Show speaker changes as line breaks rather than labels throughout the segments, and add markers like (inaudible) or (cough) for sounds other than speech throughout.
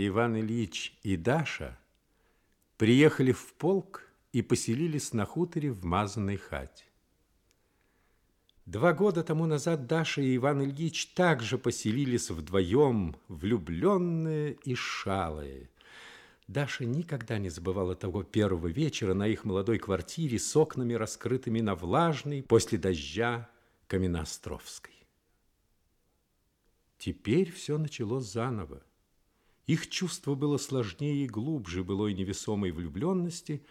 Иван Ильич и Даша приехали в полк и поселились на хуторе в мазанной хате. Два года тому назад Даша и Иван Ильич также поселились вдвоем, влюбленные и шалые. Даша никогда не забывала того первого вечера на их молодой квартире с окнами, раскрытыми на влажный после дождя Каменостровской. Теперь все началось заново. Их чувство было сложнее и глубже былой невесомой влюбленности,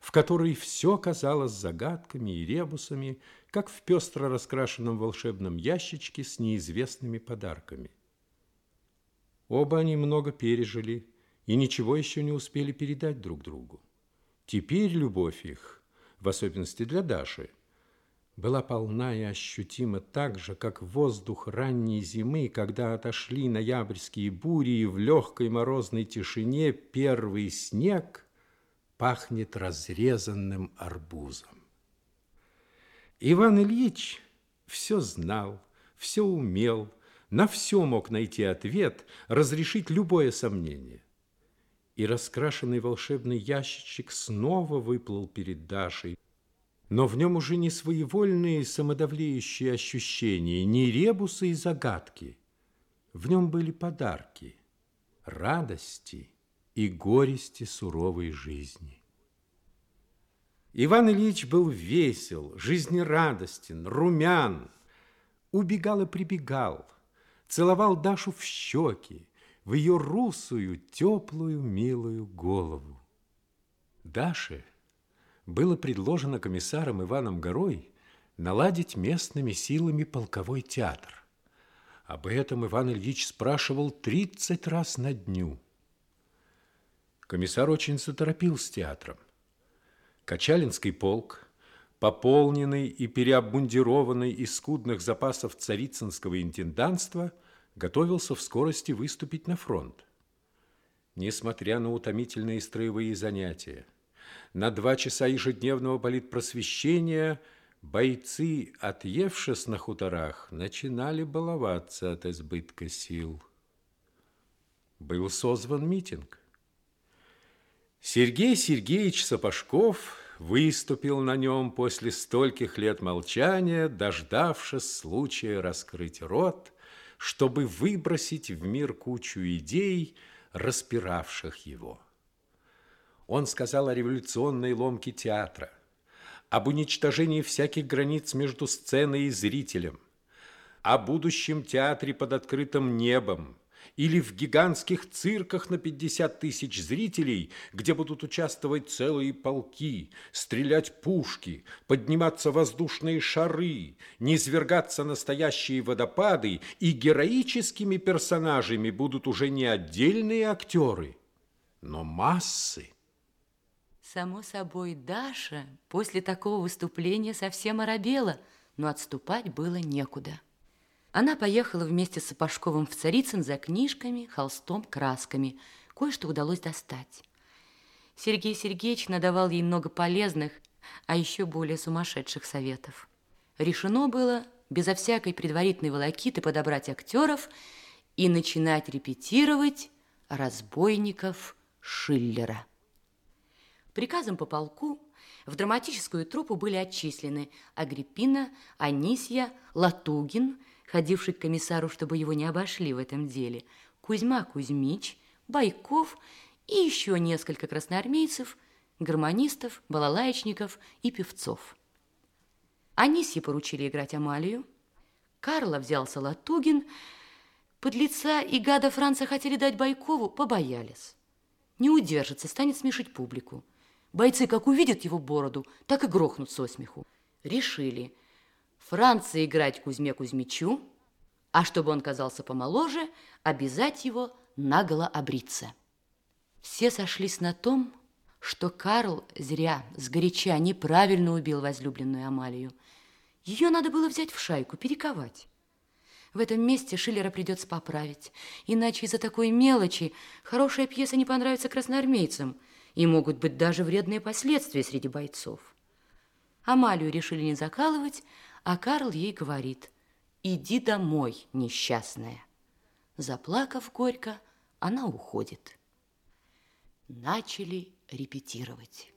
в которой все казалось загадками и ребусами, как в пестро раскрашенном волшебном ящичке с неизвестными подарками. Оба они много пережили и ничего еще не успели передать друг другу. Теперь любовь их, в особенности для Даши, была полна и ощутима так же, как воздух ранней зимы, когда отошли ноябрьские бури, и в легкой морозной тишине первый снег пахнет разрезанным арбузом. Иван Ильич все знал, все умел, на все мог найти ответ, разрешить любое сомнение. И раскрашенный волшебный ящичек снова выплыл перед Дашей, но в нем уже не своевольные самодавлеющие ощущения, не ребусы и загадки. В нем были подарки, радости и горести суровой жизни. Иван Ильич был весел, жизнерадостен, румян, убегал и прибегал, целовал Дашу в щеки, в ее русую, теплую, милую голову. Даше – было предложено комиссаром Иваном Горой наладить местными силами полковой театр. Об этом Иван Ильич спрашивал 30 раз на дню. Комиссар очень заторопил с театром. Качалинский полк, пополненный и переобмундированный из скудных запасов царицынского интенданства, готовился в скорости выступить на фронт. Несмотря на утомительные строевые занятия, на два часа ежедневного политпросвещения бойцы, отъевшись на хуторах, начинали баловаться от избытка сил. Был созван митинг. Сергей Сергеевич Сапожков выступил на нем после стольких лет молчания, дождавшись случая раскрыть рот, чтобы выбросить в мир кучу идей, распиравших его. Он сказал о революционной ломке театра, об уничтожении всяких границ между сценой и зрителем, о будущем театре под открытым небом или в гигантских цирках на 50 тысяч зрителей, где будут участвовать целые полки, стрелять пушки, подниматься воздушные шары, низвергаться настоящие водопады, и героическими персонажами будут уже не отдельные актеры, но массы.
Само собой, Даша после такого выступления совсем оробела, но отступать было некуда. Она поехала вместе с Сапожковым в Царицын за книжками, холстом, красками. Кое-что удалось достать. Сергей Сергеевич надавал ей много полезных, а еще более сумасшедших советов. Решено было безо всякой предварительной волокиты подобрать актеров и начинать репетировать разбойников Шиллера. Приказом по полку в драматическую труппу были отчислены Агриппина, Анисья, Латугин, ходивший к комиссару, чтобы его не обошли в этом деле, Кузьма Кузьмич, Байков и еще несколько красноармейцев, гармонистов, балалаечников и певцов. Анисье поручили играть Амалию, Карла взялся Латугин, подлеца и гада Франца хотели дать Байкову, побоялись. Не удержится, станет смешить публику. Бойцы как увидят его бороду, так и грохнут со смеху. Решили Франции играть Кузьме Кузьмичу, а чтобы он казался помоложе, обязать его наголо обриться. Все сошлись на том, что Карл зря, сгоряча, неправильно убил возлюбленную Амалию. Ее надо было взять в шайку, перековать. В этом месте Шиллера придется поправить, иначе из-за такой мелочи хорошая пьеса не понравится красноармейцам – и могут быть даже вредные последствия среди бойцов. Амалию решили не закалывать, а Карл ей говорит, «Иди домой, несчастная». Заплакав горько, она уходит. Начали репетировать.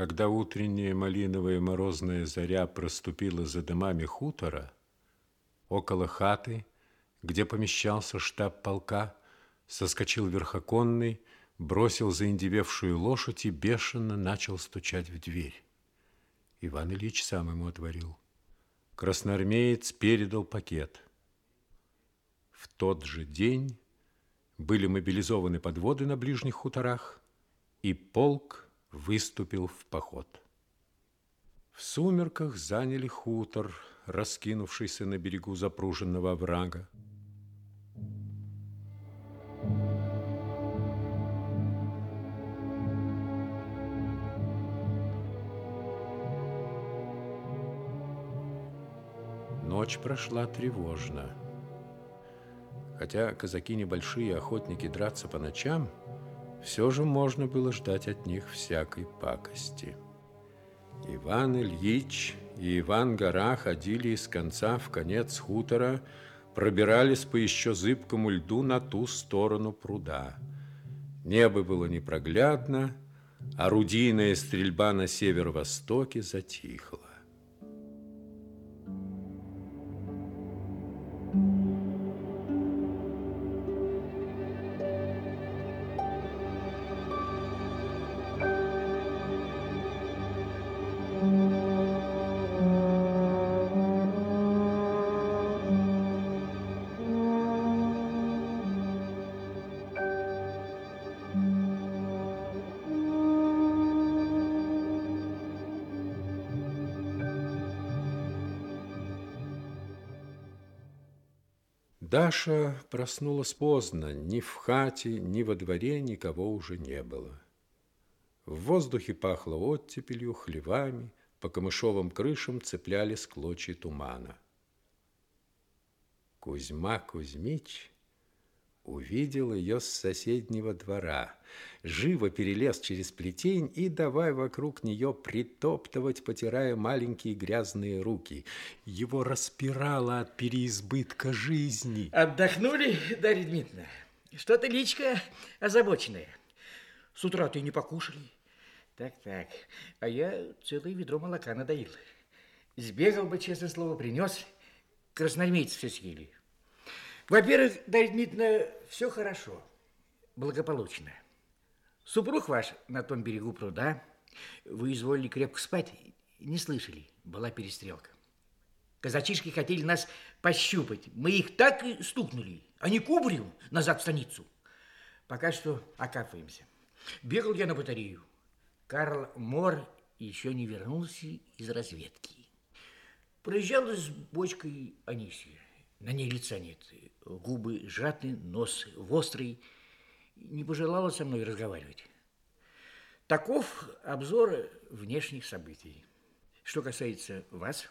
Когда утренняя малиновая морозная заря проступила за домами хутора, около хаты, где помещался штаб полка, соскочил верхоконный, бросил заиндевевшую лошадь и бешено начал стучать в дверь. Иван Ильич сам ему отворил. Красноармеец передал пакет. В тот же день были мобилизованы подводы на ближних хуторах, и полк выступил в поход. В сумерках заняли хутор, раскинувшийся на берегу запруженного оврага. Ночь прошла тревожно. Хотя казаки небольшие охотники драться по ночам – все же можно было ждать от них всякой пакости. Иван Ильич и Иван Гора ходили из конца в конец хутора, пробирались по еще зыбкому льду на ту сторону пруда. Небо было непроглядно, орудийная стрельба на северо-востоке затихла. Даша проснулась поздно. Ни в хате, ни во дворе никого уже не было. В воздухе пахло оттепелью, хлевами, по камышовым крышам цеплялись клочья тумана. Кузьма Кузьмич увидел ее с соседнего двора, живо перелез через плетень и давай вокруг нее притоптывать, потирая маленькие грязные руки. Его распирало от переизбытка жизни.
Отдохнули, Дарья Дмитриевна? Что-то личка озабоченная. С утра ты не покушали? Так-так, а я целое ведро молока надоил. Сбегал бы, честное слово, принес. Красноармейцы все съели. Во-первых, Дарья Дмитриевна, все хорошо, благополучно. Супруг ваш на том берегу пруда, вы изволили крепко спать, не слышали, была перестрелка. Казачишки хотели нас пощупать, мы их так и стукнули, они кубрем назад в станицу. Пока что окапываемся. Бегал я на батарею. Карл Мор еще не вернулся из разведки. Проезжал с бочкой Анисия. На ней лица нет. Губы сжаты, нос острый. Не пожелала со мной разговаривать. Таков обзор внешних событий. Что касается вас,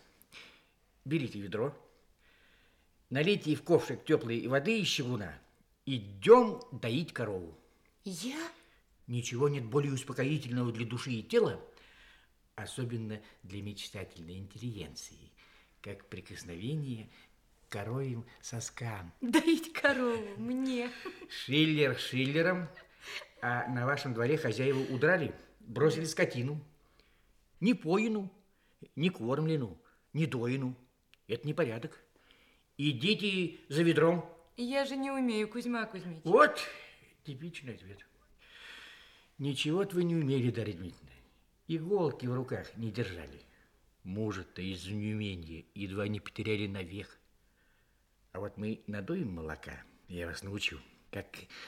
берите ведро, налейте в ковшик теплой воды из щелуна. Идем доить корову.
Я?
Ничего нет более успокоительного для души и тела, особенно для мечтательной интеллигенции, как прикосновение коровьим соскам.
Доить корову мне.
Шиллер шиллером, а на вашем дворе хозяева удрали, бросили скотину. Не поину, не кормлену, не доину. Это не порядок. Идите за ведром.
Я же не умею, Кузьма Кузьмич.
Вот типичный ответ. Ничего вы не умели, Дарья Дмитриевна. иголки в руках не держали. Мужа-то из неумения едва не потеряли навек. А вот мы надуем молока, я вас научу, как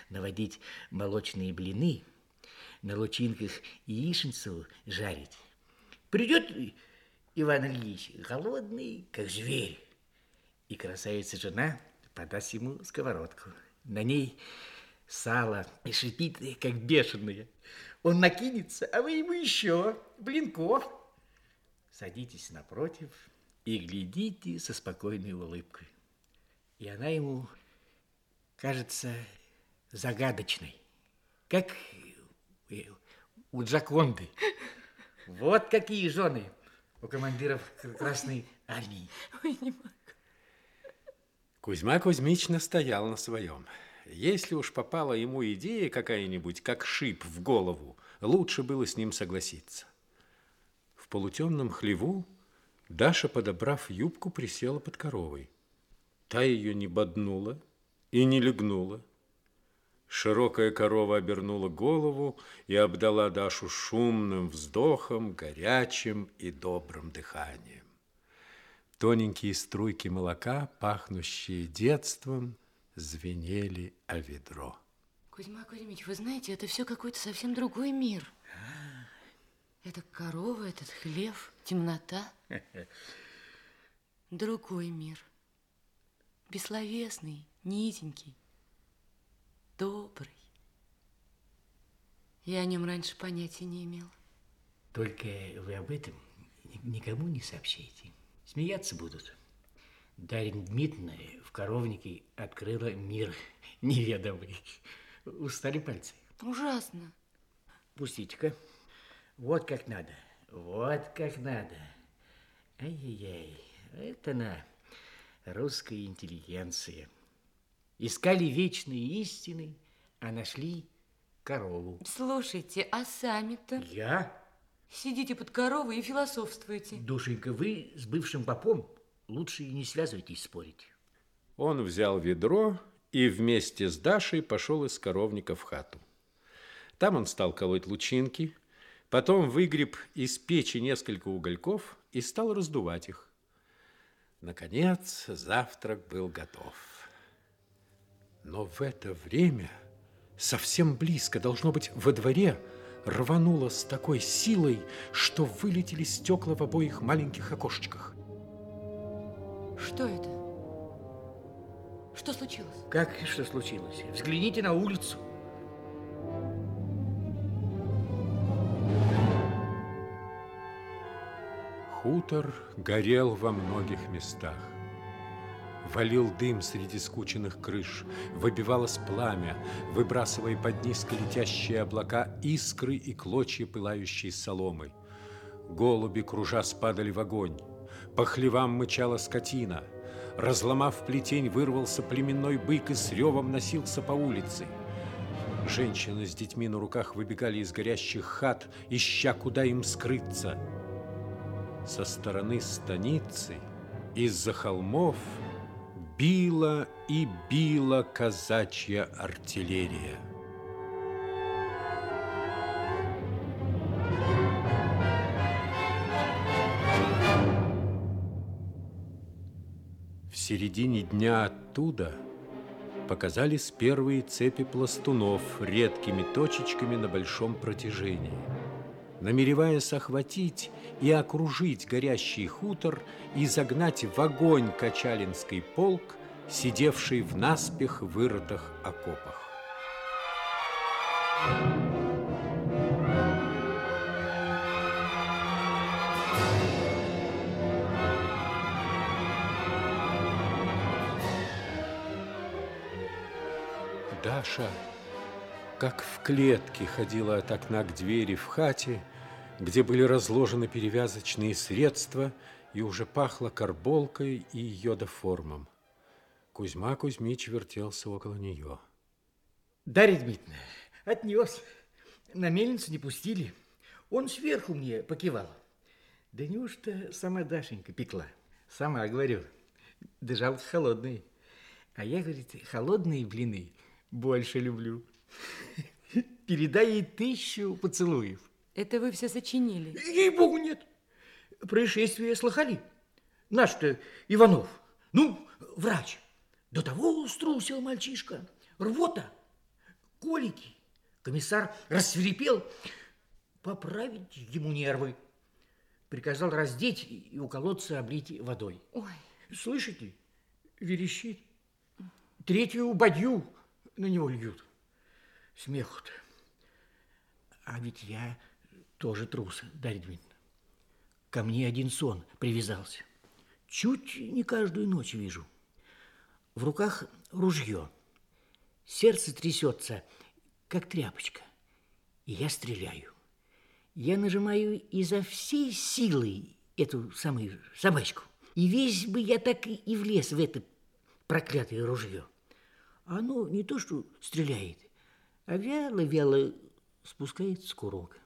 наводить молочные блины, на лучинках яичницу жарить. Придет Иван Ильич голодный, как зверь, и красавица жена подаст ему сковородку. На ней сало и шипит, как бешеное. Он накинется, а вы ему еще блинков. Садитесь напротив и глядите со спокойной улыбкой. И она ему кажется загадочной, как у Джаконды. Вот какие жены у командиров Красной Армии.
Ой, не могу.
Кузьма Кузьмич настоял на своем. Если уж попала ему идея какая-нибудь, как шип в голову, лучше было с ним согласиться. В полутемном хлеву Даша, подобрав юбку, присела под коровой. Та ее не боднула и не легнула. Широкая корова обернула голову и обдала Дашу шумным вздохом, горячим и добрым дыханием. Тоненькие струйки молока, пахнущие детством, звенели о ведро.
Кузьма Кузьмич, вы знаете, это все какой-то совсем другой мир. Это корова, этот хлев, темнота. (laughs) Другой мир. Бессловесный, низенький, добрый. Я о нем раньше понятия не имел.
Только вы об этом никому не сообщайте. Смеяться будут. Дарья Дмитриевна в коровнике открыла мир (laughs) неведомый. Устали пальцы?
Ужасно.
Пустите-ка. Вот как надо. Вот как надо. Ай-яй-яй. Это на русская интеллигенция. Искали вечные истины, а нашли корову.
Слушайте, а сами-то?
Я?
Сидите под коровой и философствуете.
Душенька, вы с бывшим попом лучше и не связывайтесь спорить.
Он взял ведро и вместе с Дашей пошел из коровника в хату. Там он стал колоть лучинки, потом выгреб из печи несколько угольков и стал раздувать их. Наконец, завтрак был готов. Но в это время, совсем близко, должно быть, во дворе, рвануло с такой силой, что вылетели стекла в обоих маленьких окошечках.
Что это? Что случилось?
Как что случилось? Взгляните на улицу.
Хутор горел во многих местах. Валил дым среди скученных крыш, выбивалось пламя, выбрасывая под низко летящие облака искры и клочья пылающей соломы. Голуби, кружа, спадали в огонь. По хлевам мычала скотина. Разломав плетень, вырвался племенной бык и с ревом носился по улице. Женщины с детьми на руках выбегали из горящих хат, ища, куда им скрыться. Со стороны станицы, из-за холмов, била и била казачья артиллерия. В середине дня оттуда показались первые цепи пластунов редкими точечками на большом протяжении. Намереваясь охватить и окружить горящий хутор и загнать в огонь Качалинский полк, сидевший в наспех вырытых окопах. Клетке, ходила от окна к двери в хате, где были разложены перевязочные средства и уже пахло карболкой и йодоформом. Кузьма Кузьмич вертелся около нее.
Дарья Дмитриевна, отнес. На мельницу не пустили. Он сверху мне покивал. Да неужто сама Дашенька пекла? Сама, говорю, да жалко холодные. А я, говорит, холодные блины больше люблю. Передай ей тысячу поцелуев.
Это вы все сочинили?
Ей-богу, нет. Происшествие слыхали. Наш-то Иванов, ну, врач. До того струсил мальчишка. Рвота, колики. Комиссар рассверепел. Поправить ему нервы. Приказал раздеть и у колодца облить водой.
Ой.
Слышите? Верещит. Третью бадью на него льют. Смеху-то. А ведь я тоже трус, Дарья Дмитриевна. Ко мне один сон привязался. Чуть не каждую ночь вижу. В руках ружье. Сердце трясется, как тряпочка. И я стреляю. Я нажимаю изо всей силы эту самую собачку. И весь бы я так и влез в это проклятое ружье. Оно не то что стреляет, а вяло-вяло спускается с курок.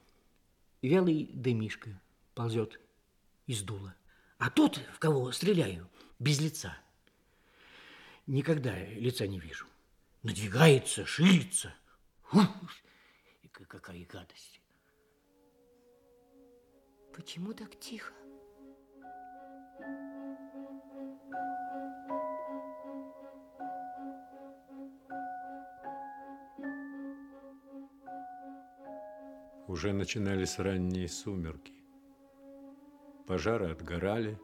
Вялый дымишка ползет из дула. А тот, в кого стреляю, без лица. Никогда лица не вижу. Надвигается, ширится. Фу, какая гадость.
Почему так тихо?
Уже начинались ранние сумерки. Пожары отгорали,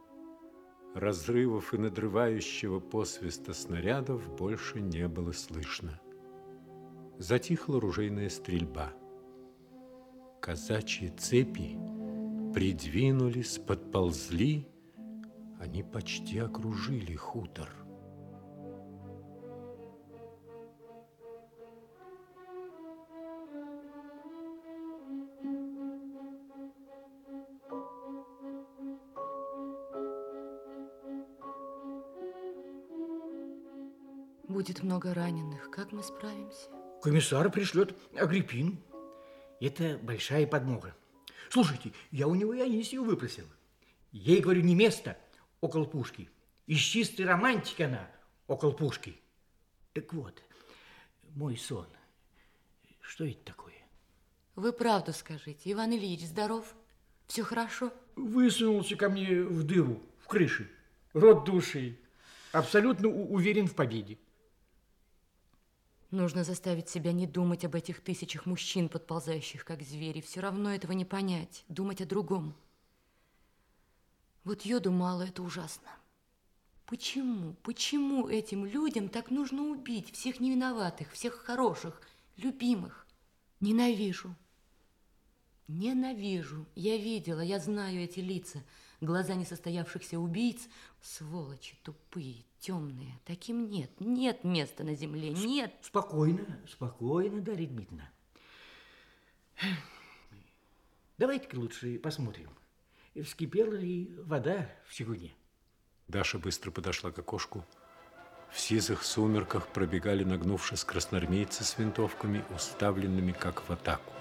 разрывов и надрывающего посвиста снарядов больше не было слышно. Затихла ружейная стрельба. Казачьи цепи придвинулись, подползли, они почти окружили хутор.
Будет много раненых. Как мы справимся?
Комиссар пришлет Агриппину. Это большая подмога. Слушайте, я у него и Анисию выпросил. Ей, говорю, не место около пушки. Из чистой романтики она около пушки. Так вот, мой сон. Что это такое?
Вы правду скажите. Иван Ильич здоров? Все хорошо?
Высунулся ко мне в дыру, в крыше. Рот души. Абсолютно уверен в победе.
Нужно заставить себя не думать об этих тысячах мужчин, подползающих как звери. Все равно этого не понять. Думать о другом. Вот йоду мало, это ужасно. Почему, почему этим людям так нужно убить всех невиноватых, всех хороших, любимых? Ненавижу. Ненавижу. Я видела, я знаю эти лица. Глаза несостоявшихся убийц. Сволочи тупые, темные. Таким нет. Нет места на земле. Нет.
Спокойно, спокойно, Дарья Дмитриевна. Давайте-ка лучше посмотрим, вскипела ли вода в чугуне.
Даша быстро подошла к окошку. В сизых сумерках пробегали, нагнувшись красноармейцы с винтовками, уставленными как в атаку.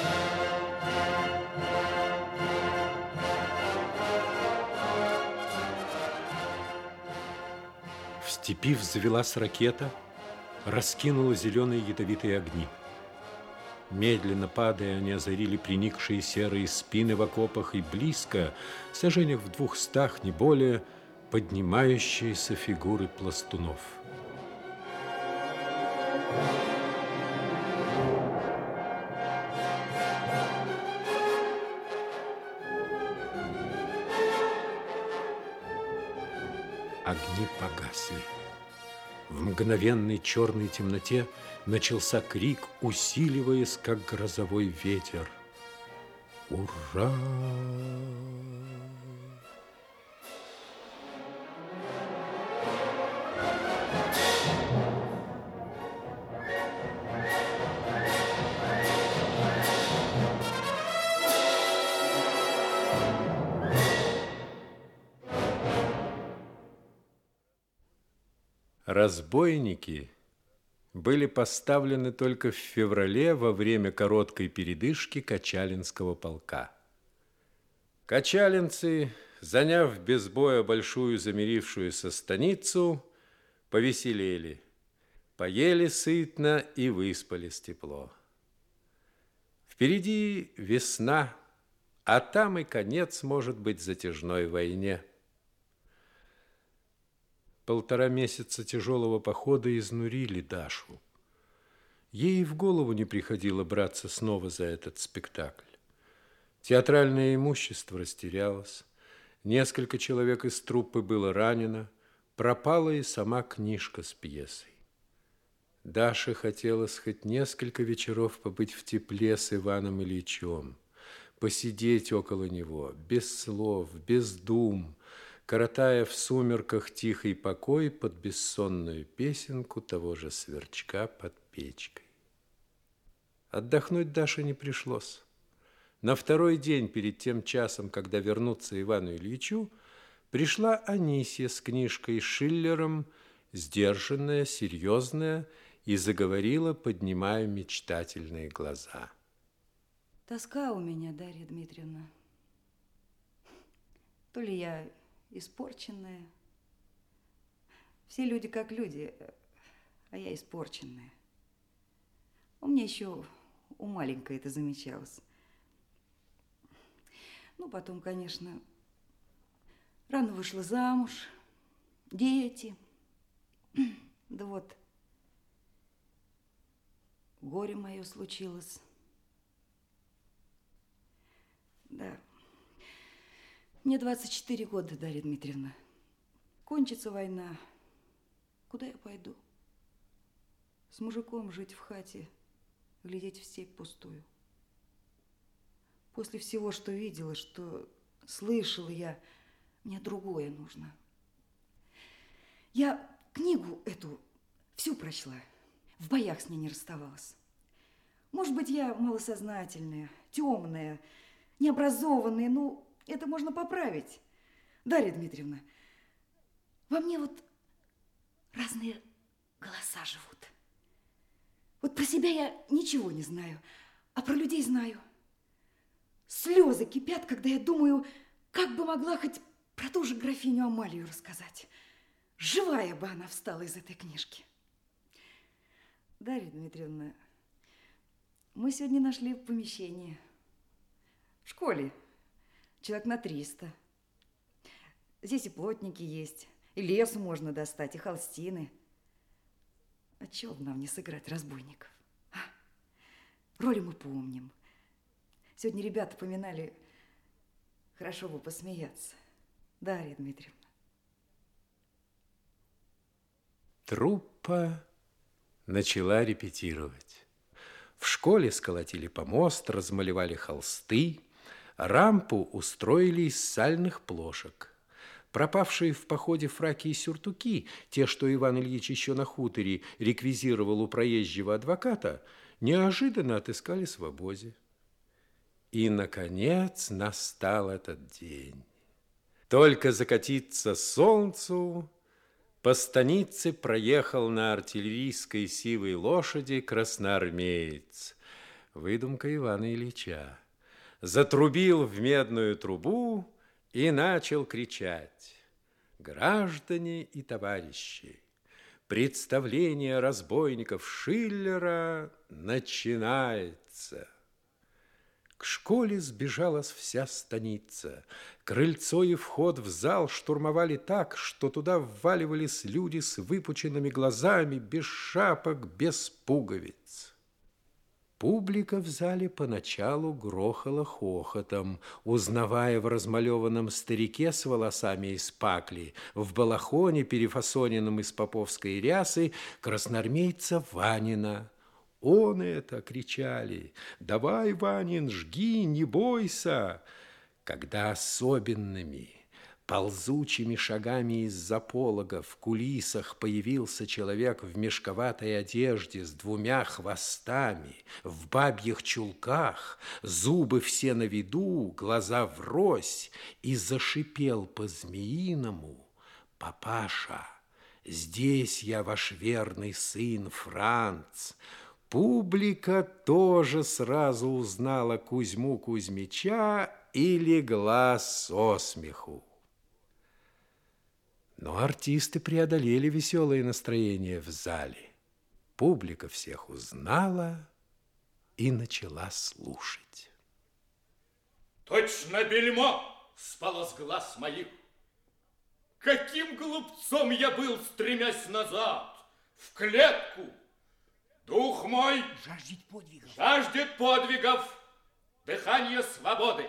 В степи взвелась ракета, раскинула зеленые ядовитые огни. Медленно падая, они озарили приникшие серые спины в окопах и близко, в сажениях в двухстах, не более, поднимающиеся фигуры пластунов. Огни погасли. В мгновенной черной темноте начался крик, усиливаясь, как грозовой ветер. Ура! Разбойники были поставлены только в феврале во время короткой передышки Качалинского полка. Качалинцы, заняв без боя большую замерившуюся станицу, повеселели. Поели сытно и выспались тепло. Впереди весна, а там и конец может быть затяжной войне. Полтора месяца тяжелого похода изнурили Дашу. Ей в голову не приходило браться снова за этот спектакль. Театральное имущество растерялось, несколько человек из труппы было ранено, пропала и сама книжка с пьесой. Даше хотелось хоть несколько вечеров побыть в тепле с Иваном Ильичем, посидеть около него, без слов, без дум, коротая в сумерках тихий покой под бессонную песенку того же сверчка под печкой. Отдохнуть Даше не пришлось. На второй день перед тем часом, когда вернуться Ивану Ильичу, пришла Анисия с книжкой Шиллером, сдержанная, серьезная, и заговорила, поднимая мечтательные глаза.
Тоска у меня, Дарья Дмитриевна. То ли я испорченная. Все люди как люди, а я испорченная. У меня еще у маленькой это замечалось. Ну, потом, конечно, рано вышла замуж, дети. Да вот, горе мое случилось. Да. Мне 24 года, Дарья Дмитриевна. Кончится война. Куда я пойду? С мужиком жить в хате, глядеть в степь пустую. После всего, что видела, что слышала я, мне другое нужно. Я книгу эту всю прочла, в боях с ней не расставалась. Может быть, я малосознательная, темная, необразованная, ну, это можно поправить. Дарья Дмитриевна, во мне вот разные голоса живут. Вот про себя я ничего не знаю, а про людей знаю. Слезы кипят, когда я думаю, как бы могла хоть про ту же графиню Амалию рассказать. Живая бы она встала из этой книжки. Дарья Дмитриевна, мы сегодня нашли помещение в школе человек на 300. Здесь и плотники есть, и лесу можно достать, и холстины. А чего бы нам не сыграть разбойников? А? Роли мы помним. Сегодня ребята поминали, хорошо бы посмеяться. Дарья Дмитриевна.
Труппа начала репетировать. В школе сколотили помост, размалевали холсты, Рампу устроили из сальных плошек. Пропавшие в походе фраки и сюртуки, те, что Иван Ильич еще на хуторе реквизировал у проезжего адвоката, неожиданно отыскались в обозе. И, наконец, настал этот день. Только закатиться солнцу, по станице проехал на артиллерийской сивой лошади красноармеец. Выдумка Ивана Ильича затрубил в медную трубу и начал кричать. Граждане и товарищи, представление разбойников Шиллера начинается. К школе сбежалась вся станица. Крыльцо и вход в зал штурмовали так, что туда вваливались люди с выпученными глазами, без шапок, без пуговиц. Публика в зале поначалу грохала хохотом, узнавая в размалеванном старике с волосами из пакли, в балахоне, перефасоненном из поповской рясы, красноармейца Ванина. Он это кричали «Давай, Ванин, жги, не бойся!» Когда особенными – Ползучими шагами из-за полога в кулисах появился человек в мешковатой одежде с двумя хвостами, в бабьих чулках, зубы все на виду, глаза врозь, и зашипел по-змеиному «Папаша, здесь я ваш верный сын Франц». Публика тоже сразу узнала Кузьму Кузьмича и легла со смеху. Но артисты преодолели веселое настроение в зале. Публика всех узнала и начала слушать.
Точно бельмо спало с глаз моих. Каким глупцом я был, стремясь назад, в клетку. Дух мой
Жаждет подвигов.
жаждет подвигов, дыхание свободы.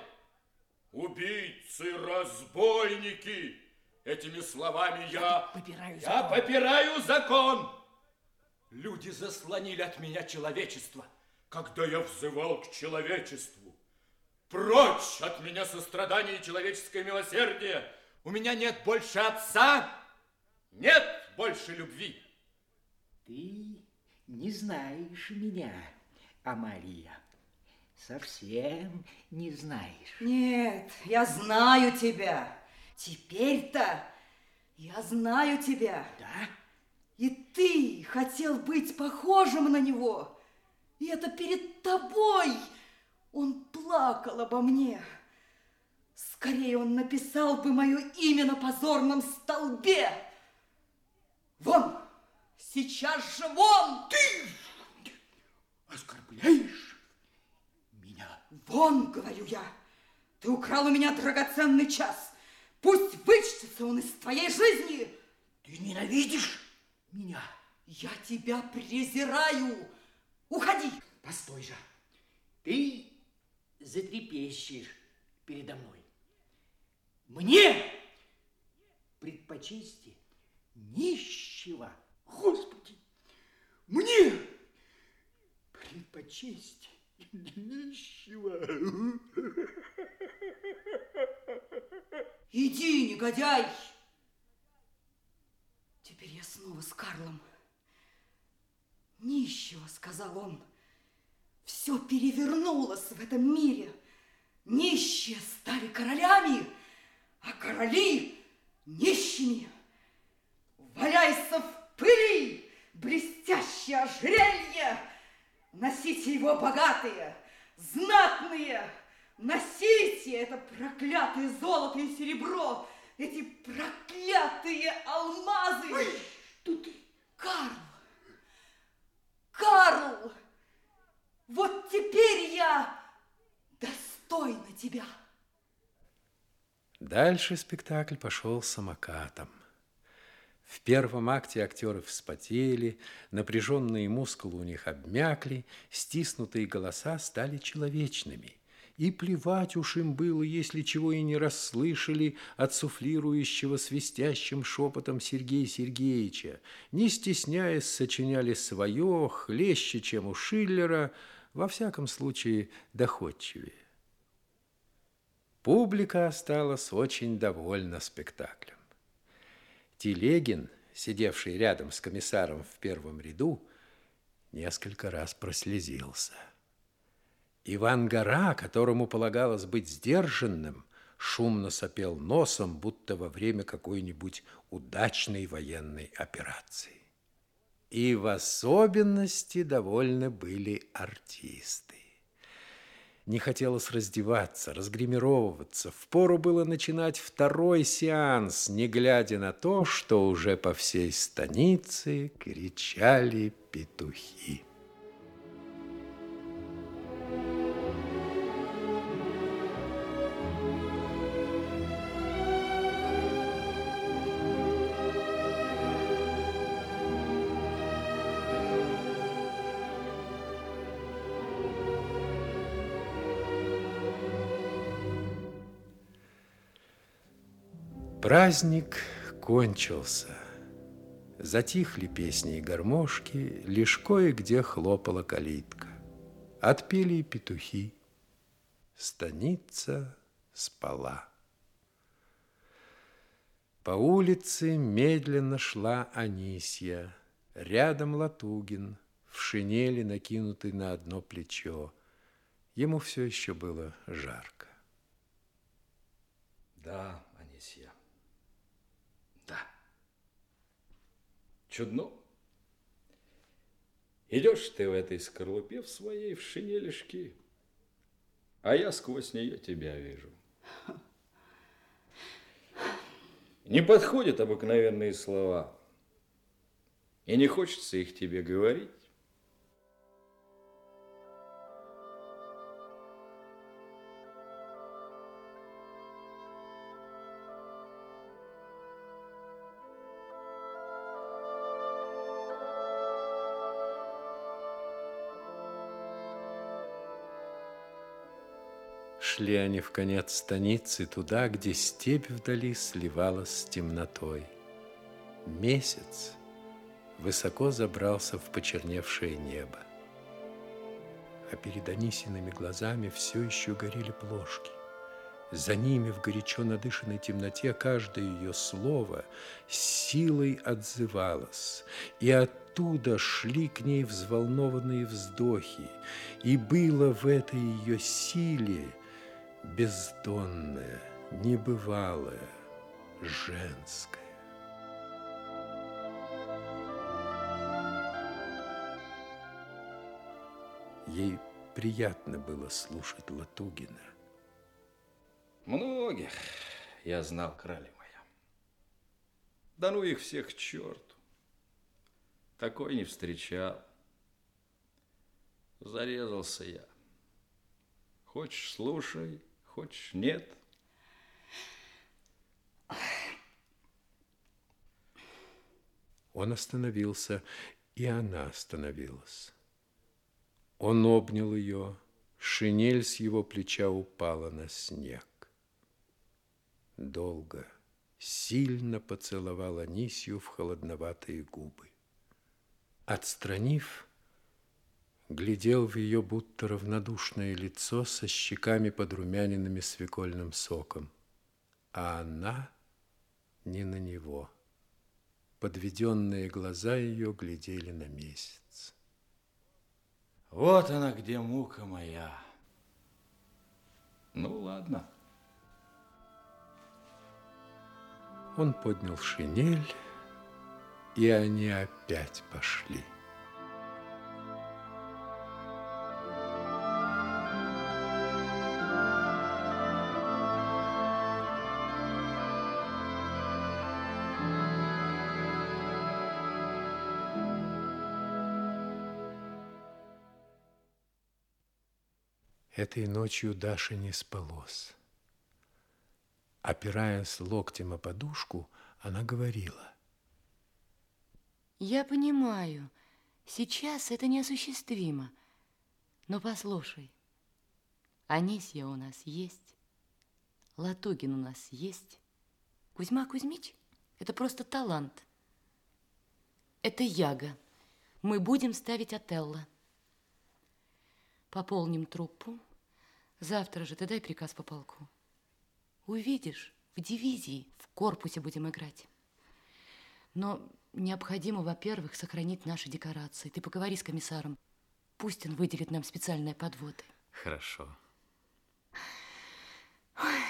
Убийцы, разбойники, этими словами я,
попираю
я
закон.
попираю закон. Люди заслонили от меня человечество, когда я взывал к человечеству. Прочь от меня сострадание и человеческое милосердие. У меня нет больше отца, нет больше любви.
Ты не знаешь меня, Амалия. Совсем не знаешь.
Нет, я знаю тебя. Теперь-то я знаю тебя.
Да?
И ты хотел быть похожим на него. И это перед тобой. Он плакал обо мне. Скорее он написал бы мое имя на позорном столбе. Вон, сейчас же вон! Ты!
Оскорбляешь меня?
Вон, говорю я, ты украл у меня драгоценный час. Пусть вычтется он из твоей жизни.
Ты ненавидишь меня?
Я тебя презираю. Уходи.
Постой же. Ты затрепещешь передо мной. Мне предпочесть нищего. Господи, мне предпочесть нищего. (laughs)
Иди, негодяй. Теперь я снова с Карлом. Нищего, сказал он. Все перевернулось в этом мире. Нищие стали королями, а короли нищими. Валяйся в пыли, блестящее ожерелье. Носите его богатые, знатные. Носите это проклятое золото и серебро, эти проклятые алмазы.
Что ты?
Карл! Карл! Вот теперь я достойна тебя.
Дальше спектакль пошел самокатом. В первом акте актеры вспотели, напряженные мускулы у них обмякли, стиснутые голоса стали человечными. И плевать уж им было, если чего и не расслышали от суфлирующего свистящим шепотом Сергея Сергеевича. Не стесняясь, сочиняли свое, хлеще, чем у Шиллера, во всяком случае доходчивее. Публика осталась очень довольна спектаклем. Телегин, сидевший рядом с комиссаром в первом ряду, несколько раз прослезился. Иван Гора, которому полагалось быть сдержанным, шумно сопел носом, будто во время какой-нибудь удачной военной операции. И в особенности довольны были артисты. Не хотелось раздеваться, разгримировываться. Впору было начинать второй сеанс, не глядя на то, что уже по всей станице кричали петухи. Праздник кончился. Затихли песни и гармошки, лишь кое-где хлопала калитка. Отпели петухи. Станица спала. По улице медленно шла Анисья. Рядом Латугин, в шинели, накинутый на одно плечо. Ему все еще было жарко.
Да, Анисья. Да. Чудно. Идешь ты в этой скорлупе в своей, в шинелишке, а я сквозь нее тебя вижу. Не подходят обыкновенные слова, и не хочется их тебе говорить.
Шли они в конец станицы, туда, где степь вдали сливалась с темнотой. Месяц высоко забрался в почерневшее небо. А перед Анисиными глазами все еще горели плошки. За ними в горячо надышанной темноте каждое ее слово силой отзывалось, и оттуда шли к ней взволнованные вздохи, и было в этой ее силе бездонное, небывалое, женское. Ей приятно было слушать Латугина.
Многих я знал, крали моя. Да ну их всех к черту. Такой не встречал. Зарезался я. Хочешь, слушай, хочешь, нет.
Он остановился, и она остановилась. Он обнял ее, шинель с его плеча упала на снег. Долго, сильно поцеловал Анисью в холодноватые губы. Отстранив, глядел в ее будто равнодушное лицо со щеками подрумяненными свекольным соком, а она не на него. Подведенные глаза ее глядели на месяц.
Вот она где мука моя. Ну, ладно.
Он поднял шинель, и они опять пошли. Этой ночью Даша не спалось. Опираясь локтем о подушку, она говорила.
Я понимаю, сейчас это неосуществимо. Но послушай, Анисья у нас есть, Латугин у нас есть, Кузьма Кузьмич – это просто талант. Это Яга. Мы будем ставить Отелло. Пополним труппу. Завтра же ты дай приказ по полку. Увидишь, в дивизии, в корпусе будем играть. Но необходимо, во-первых, сохранить наши декорации. Ты поговори с комиссаром. Пусть он выделит нам специальные подводы.
Хорошо.
Ой,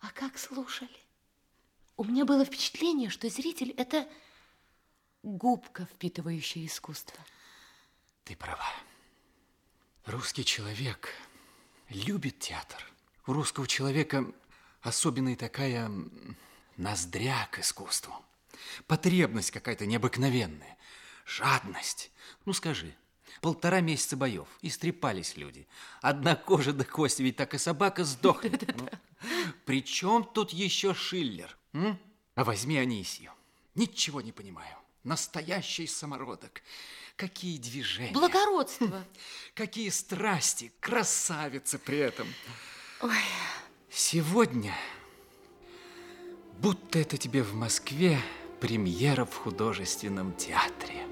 а как слушали? У меня было впечатление, что зритель – это губка, впитывающая искусство.
Ты права. Русский человек любит театр. У русского человека особенная такая ноздря к искусству. Потребность какая-то необыкновенная. Жадность. Ну, скажи, полтора месяца боев, истрепались люди. Одна кожа до кости, ведь так и собака сдохнет. (laughs) Ну, при чем тут еще Шиллер? М? А возьми Анисию. Ничего не понимаю. Настоящий самородок. Какие движения.
Благородство. (laughs)
Какие страсти. Красавица при этом.
Ой.
Сегодня, будто это тебе в Москве премьера в художественном театре.